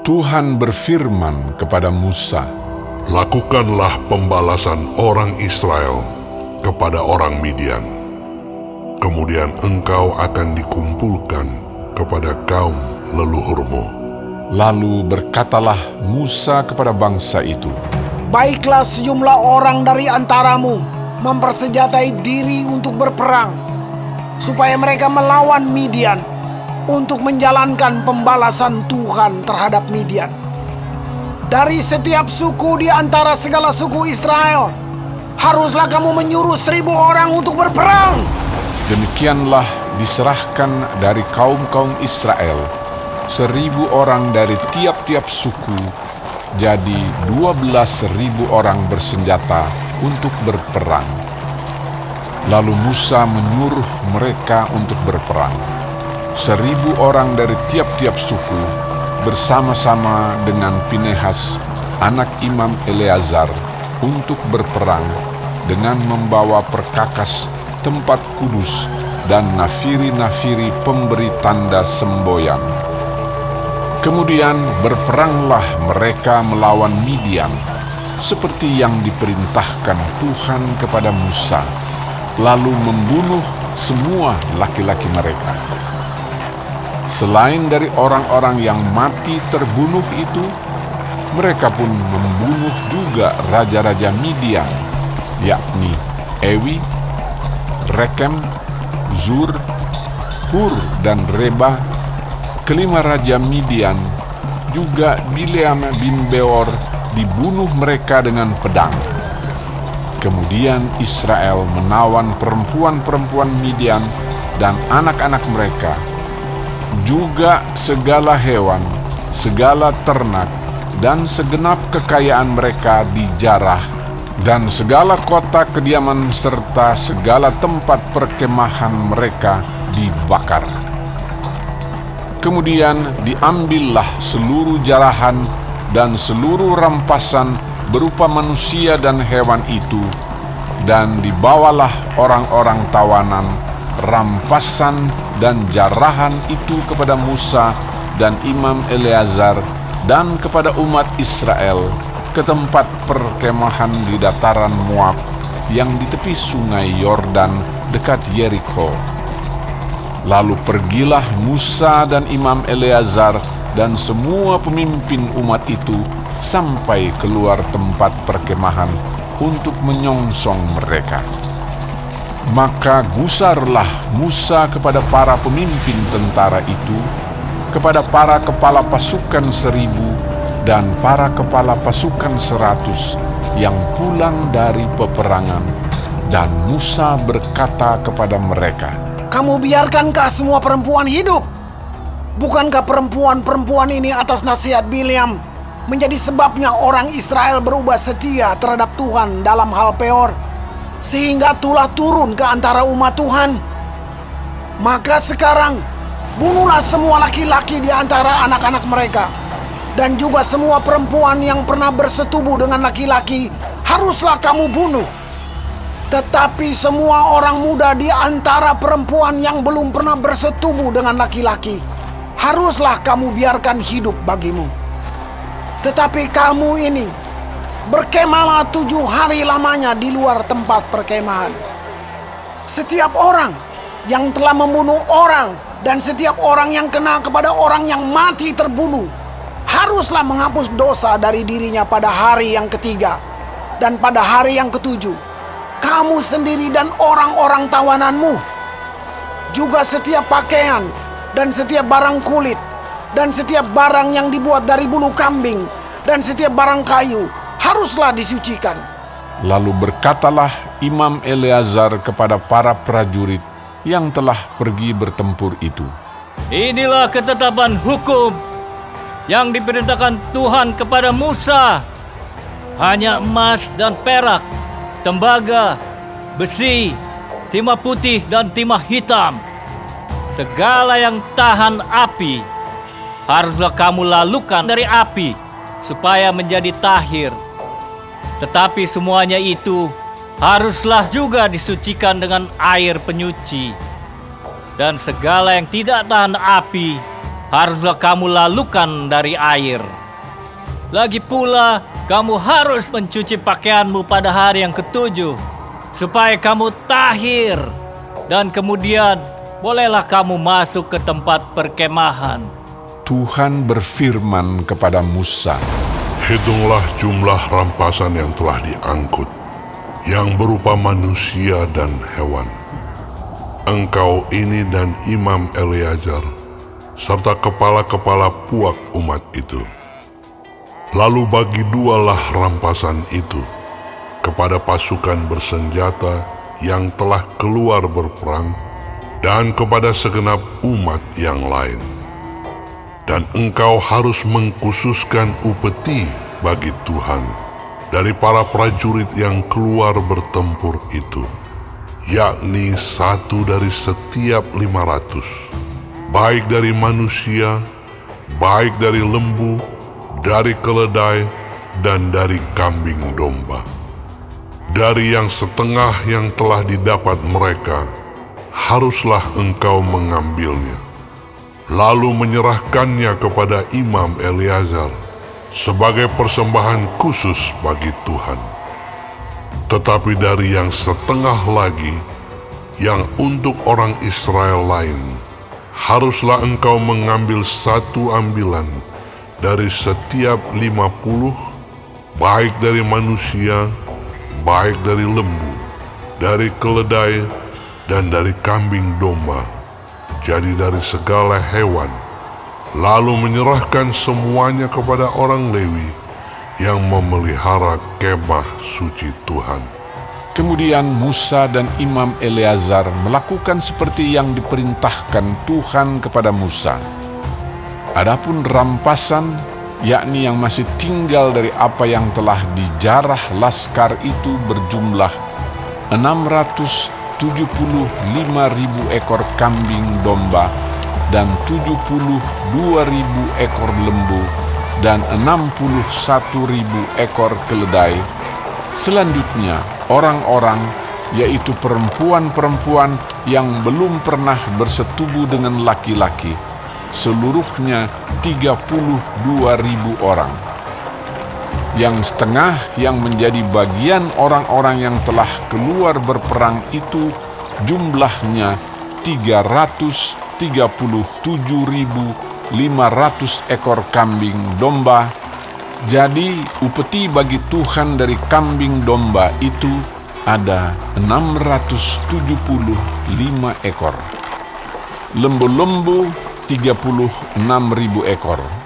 Tuhan berfirman kepada Musa, Lakukanlah pembalasan orang Israel kepada orang Midian. Kemudian engkau akan dikumpulkan kepada kaum leluhurmu. Lalu berkatalah Musa kepada bangsa itu, Baiklah sejumlah orang dari antaramu mempersenjatai diri untuk berperang, supaya mereka melawan Midian untuk menjalankan pembalasan Tuhan terhadap Midian. Dari setiap suku di antara segala suku Israel, haruslah kamu menyuruh seribu orang untuk berperang. Demikianlah diserahkan dari kaum-kaum Israel seribu orang dari tiap-tiap suku, jadi dua belas ribu orang bersenjata untuk berperang. Lalu Musa menyuruh mereka untuk berperang. Seribu orang dari tiap-tiap suku bersama-sama dengan Pinehas, anak Imam Eleazar, untuk berperang dengan membawa perkakas tempat kudus dan nafiri-nafiri pemberi tanda semboyan. Kemudian berperanglah mereka melawan Midian, seperti yang diperintahkan Tuhan kepada Musa, lalu membunuh semua laki-laki mereka. Selain dari orang-orang yang mati terbunuh itu, mereka pun membunuh juga raja-raja Midian, yakni Ewi, Rekem, Zur, Hur, dan Reba, kelima raja Midian, juga Bileam bin Beor dibunuh mereka dengan pedang. Kemudian Israel menawan perempuan-perempuan Midian dan anak-anak mereka, juga segala hewan, segala ternak, dan segenap kekayaan mereka dijarah, dan segala kota kediaman serta segala tempat perkemahan mereka dibakar. Kemudian diambillah seluruh jarahan dan seluruh rampasan berupa manusia dan hewan itu, dan dibawalah orang-orang tawanan, rampasan dan jarahan itu kepada Musa dan Imam Eleazar dan kepada umat Israel ke tempat perkemahan di dataran Moab yang di tepi sungai Yordan dekat Yeriko. Lalu pergilah Musa dan Imam Eleazar dan semua pemimpin umat itu sampai keluar tempat perkemahan untuk menyongsong mereka. Maka gusarlah Musa kepada para pemimpin tentara itu, kepada para kepala pasukan seribu dan para kepala pasukan seratus yang pulang dari peperangan. Dan Musa berkata kepada mereka, Kamu biarkankah semua perempuan hidup? Bukankah perempuan-perempuan ini atas nasihat Biliam menjadi sebabnya orang Israel berubah setia terhadap Tuhan dalam hal peor sehingga tulah turun ke antara umat Tuhan? Maka sekarang bunuhlah semua laki-laki di antara anak-anak mereka dan juga semua perempuan yang pernah bersetubuh dengan laki-laki haruslah kamu bunuh. Tetapi semua orang muda di antara perempuan yang belum pernah bersetubuh dengan laki-laki haruslah kamu biarkan hidup bagimu. Tetapi kamu ini berkemalah tujuh hari lamanya di luar tempat perkemahan. Setiap orang yang telah membunuh orang dan setiap orang yang kena kepada orang yang mati terbunuh haruslah menghapus dosa dari dirinya pada hari yang ketiga dan pada hari yang ketujuh. Kamu sendiri dan orang-orang tawananmu juga setiap pakaian dan setiap barang kulit dan setiap barang yang dibuat dari bulu kambing dan setiap barang kayu haruslah disucikan. Lalu berkatalah Imam Eleazar kepada para prajurit yang telah pergi bertempur itu. Inilah ketetapan hukum yang diperintahkan Tuhan kepada Musa. Hanya emas dan perak, tembaga, besi, timah putih dan timah hitam. Segala yang tahan api haruslah kamu lalukan dari api supaya menjadi tahir. Tetapi semuanya itu haruslah juga disucikan dengan air penyuci. Dan segala yang tidak tahan api haruslah kamu lalukan dari air. Lagi pula, kamu harus mencuci pakaianmu pada hari yang ketujuh, supaya kamu tahir, dan kemudian bolehlah kamu masuk ke tempat perkemahan. Tuhan berfirman kepada Musa, Hitunglah jumlah rampasan yang telah diangkut, yang berupa manusia dan hewan. Engkau ini dan Imam Eleazar, serta kepala-kepala puak umat itu. Lalu bagi dualah rampasan itu kepada pasukan bersenjata yang telah keluar berperang dan kepada segenap umat yang lain. Dan engkau harus mengkhususkan upeti bagi Tuhan dari para prajurit yang keluar bertempur itu, yakni satu dari setiap lima ratus, baik dari manusia, baik dari lembu, dari keledai, dan dari kambing domba. Dari yang setengah yang telah didapat mereka, haruslah engkau mengambilnya, lalu menyerahkannya kepada Imam Eleazar sebagai persembahan khusus bagi Tuhan. Tetapi dari yang setengah lagi, yang untuk orang Israel lain, haruslah engkau mengambil satu ambilan dari setiap lima puluh, baik dari manusia, baik dari lembu, dari keledai, dan dari kambing domba, jadi dari segala hewan, lalu menyerahkan semuanya kepada orang Lewi yang memelihara kemah suci Tuhan. Kemudian Musa dan Imam Eleazar melakukan seperti yang diperintahkan Tuhan kepada Musa. Adapun rampasan, yakni yang masih tinggal dari apa yang telah dijarah laskar itu berjumlah 675 ekor kambing domba dan 72 ekor lembu dan 61 ekor keledai. Selanjutnya, orang-orang yaitu perempuan-perempuan yang belum pernah bersetubuh dengan laki-laki, seluruhnya 32 ribu orang. Yang setengah yang menjadi bagian orang-orang yang telah keluar berperang itu jumlahnya 337.500 ekor kambing domba. Jadi upeti bagi Tuhan dari kambing domba itu ada 675 ekor. Lembu-lembu 36.000 ekor.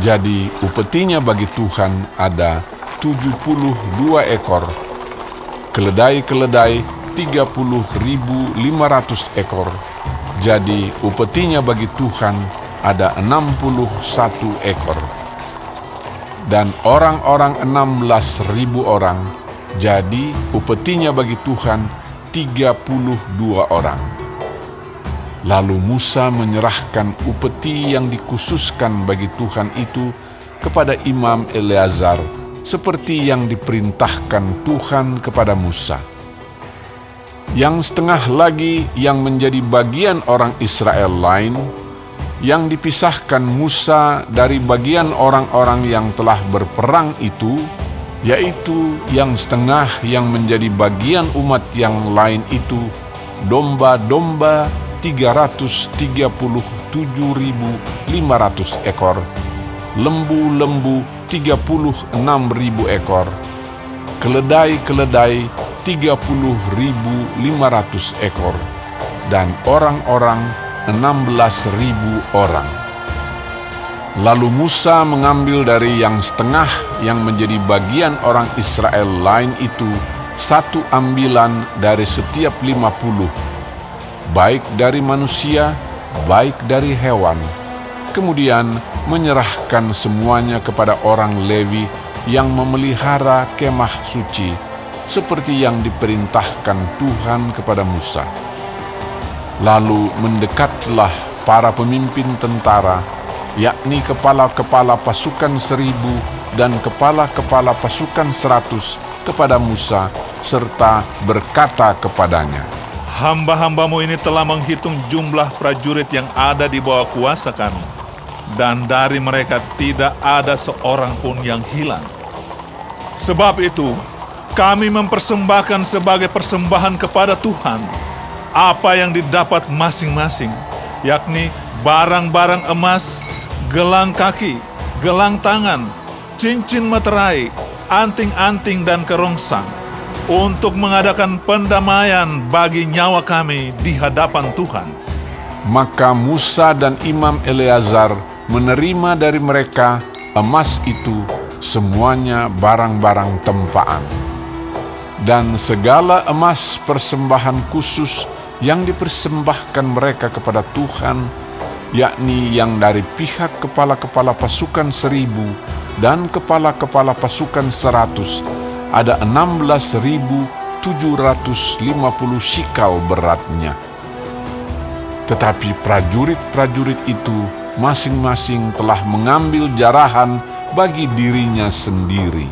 Jadi upetinya bagi Tuhan ada 72 ekor. Keledai-keledai 30.500 ekor. Jadi upetinya bagi Tuhan ada 61 ekor. Dan orang-orang 16.000 orang. Jadi upetinya bagi Tuhan 32 orang. Lalu Musa menyerahkan upeti yang dikhususkan bagi Tuhan itu kepada Imam Eleazar seperti yang diperintahkan Tuhan kepada Musa. Yang setengah lagi yang menjadi bagian orang Israel lain yang dipisahkan Musa dari bagian orang-orang yang telah berperang itu, yaitu yang setengah yang menjadi bagian umat yang lain itu, domba-domba 337.500 ekor, lembu-lembu 36.000 ekor, keledai-keledai 30.500 ekor, dan orang-orang 16.000 orang. Lalu Musa mengambil dari yang setengah yang menjadi bagian orang Israel lain itu satu ambilan dari setiap lima puluh baik dari manusia, baik dari hewan. Kemudian menyerahkan semuanya kepada orang Lewi yang memelihara kemah suci, seperti yang diperintahkan Tuhan kepada Musa. Lalu mendekatlah para pemimpin tentara, yakni kepala-kepala pasukan seribu dan kepala-kepala pasukan seratus kepada Musa, serta berkata kepadanya, Hamba-hambamu ini telah menghitung jumlah prajurit yang ada di bawah kuasa kami. dan dari mereka tidak ada seorang pun yang hilang. Sebab itu, kami mempersembahkan sebagai persembahan kepada Tuhan apa yang didapat masing-masing, yakni barang-barang emas, gelang kaki, gelang tangan, cincin materai, anting-anting dan kerongsang, untuk mengadakan pendamaian bagi nyawa kami di hadapan Tuhan. Maka Musa dan Imam Eleazar menerima dari mereka emas itu semuanya barang-barang tempaan. Dan segala emas persembahan khusus yang dipersembahkan mereka kepada Tuhan, yakni yang dari pihak kepala-kepala pasukan seribu dan kepala-kepala pasukan seratus, ada enam belas ribu tujuh ratus lima puluh shikal beratnya. Tetapi prajurit-prajurit itu masing-masing telah mengambil jarahan bagi dirinya sendiri.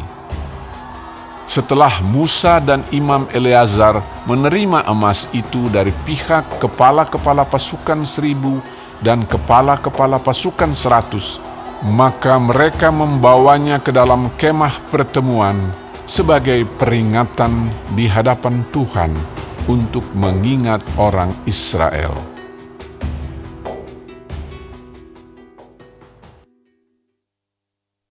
Setelah Musa dan Imam Eleazar menerima emas itu dari pihak kepala-kepala pasukan seribu dan kepala-kepala pasukan seratus, maka mereka membawanya ke dalam kemah pertemuan sebagai peringatan di hadapan Tuhan untuk mengingat orang Israel.